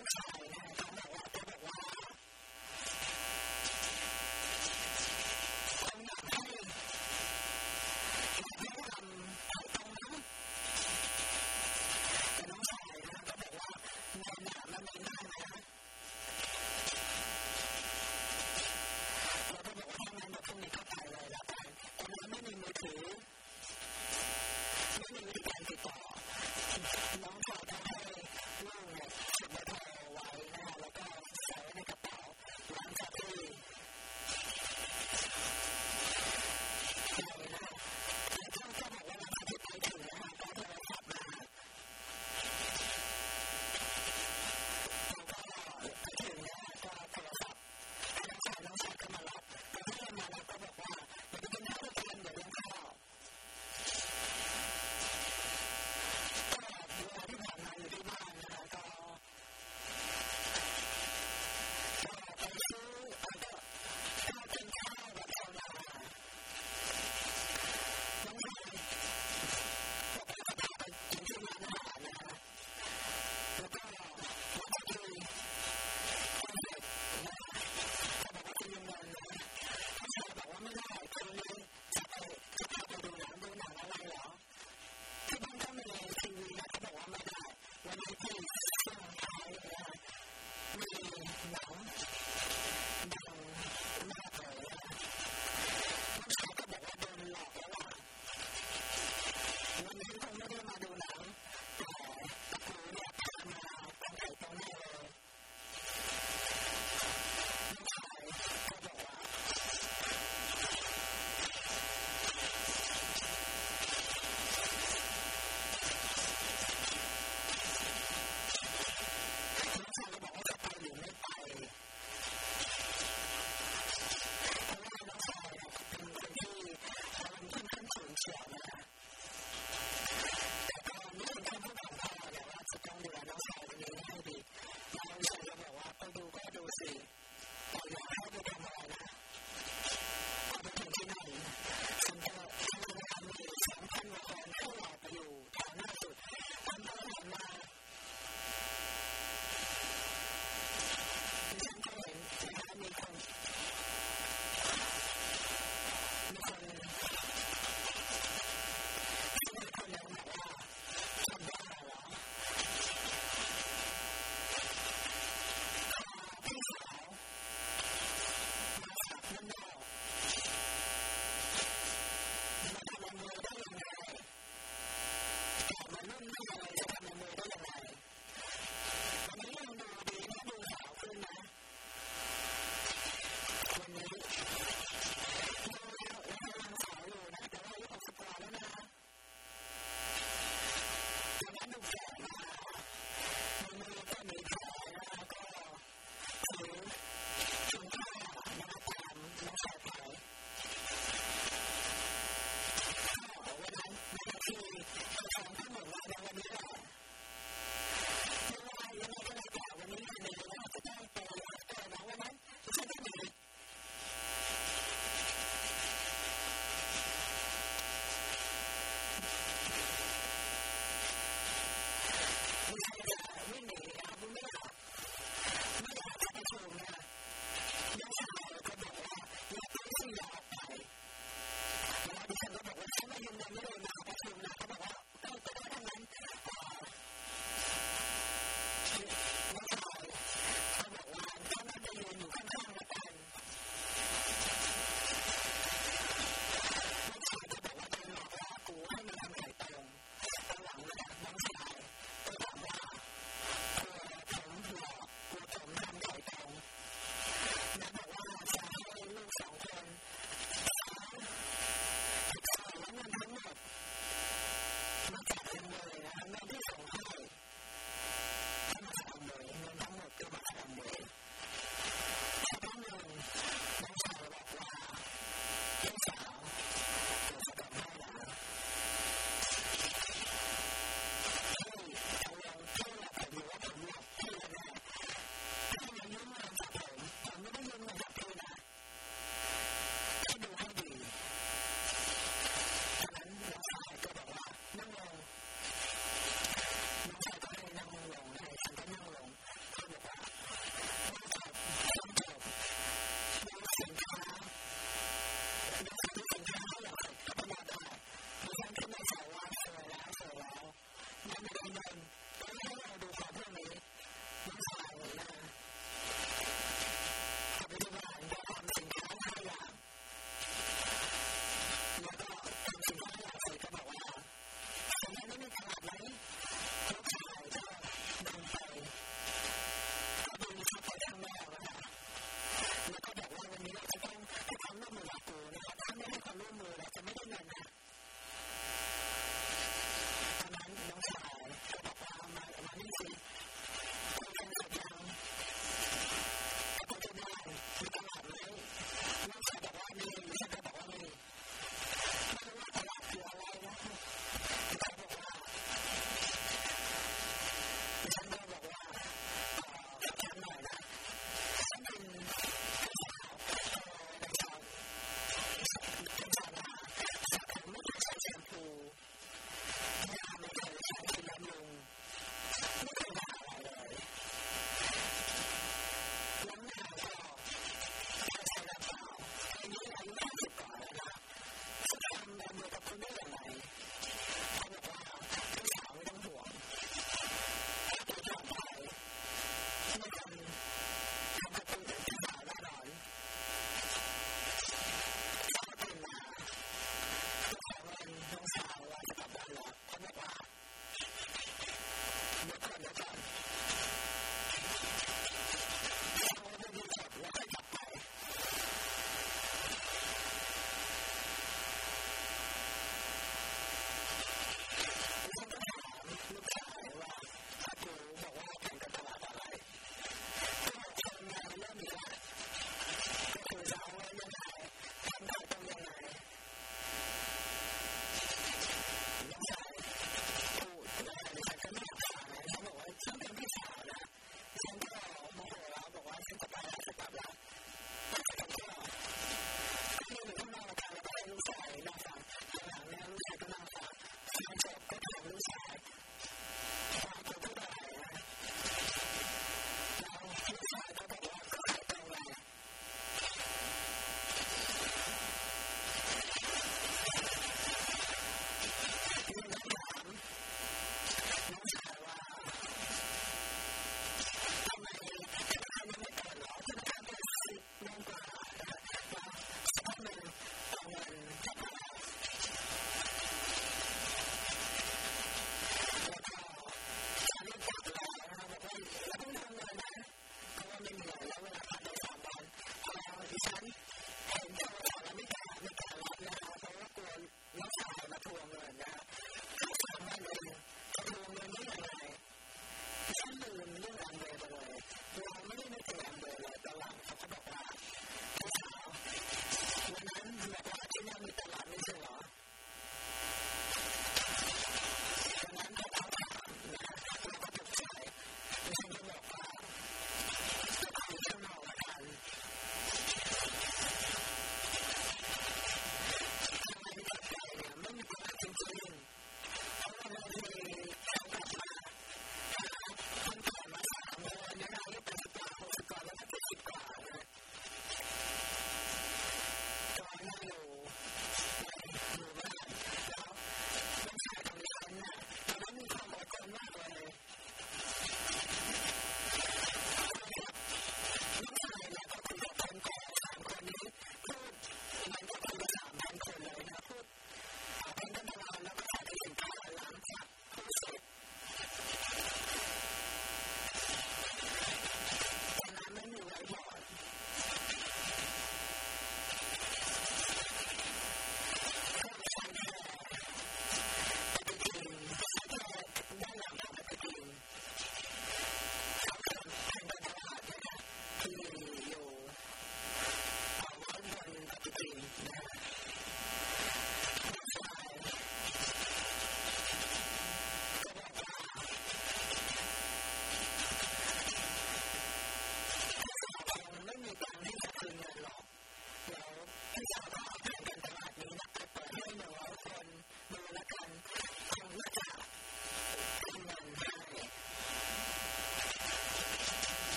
now